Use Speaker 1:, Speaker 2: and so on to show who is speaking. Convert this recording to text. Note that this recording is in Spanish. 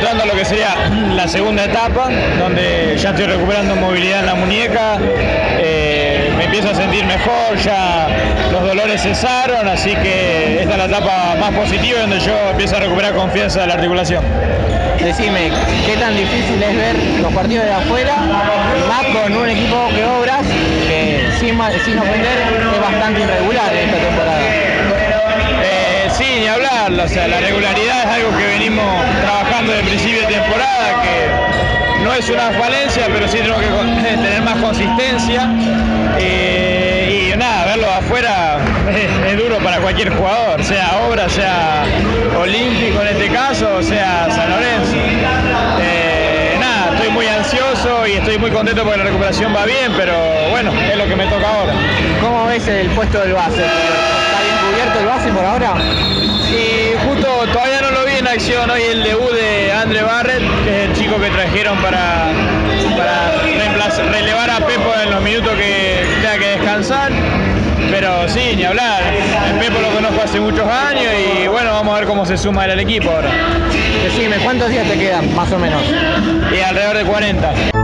Speaker 1: entrando a lo que sería la segunda etapa, donde ya estoy recuperando movilidad en la muñeca, eh, me empiezo a sentir mejor, ya los dolores cesaron, así que esta es la etapa más positiva donde yo empiezo a recuperar confianza de la articulación.
Speaker 2: Decime, ¿qué tan difícil es ver los partidos de afuera, más con un equipo que obras, que sin, sin ofender es bastante irregular en esta temporada?
Speaker 1: Eh, sí, ni hablar, o sea, la regularidad es algo que venimos trabajando no es una falencia, pero sí tenemos que tener más consistencia. Eh, y nada, verlo afuera es, es, duro para cualquier jugador, sea obra, sea olímpico en este caso, o sea San Lorenzo. Eh, nada, estoy muy ansioso y estoy muy contento porque la recuperación va bien, pero bueno, es lo que me toca ahora.
Speaker 2: ¿Cómo ves el puesto del base? ¿Está bien cubierto el base por ahora?
Speaker 1: Y justo todavía no lo vi en acción hoy el debut de es el chico que trajeron para, para relevar a Pepo en los minutos que tenga que descansar. Pero sí, ni hablar. El Pepo lo conozco hace muchos años y bueno, vamos a ver cómo se suma él al equipo ahora.
Speaker 2: Decime, ¿cuántos días te quedan, más o menos?
Speaker 1: Y alrededor de 40.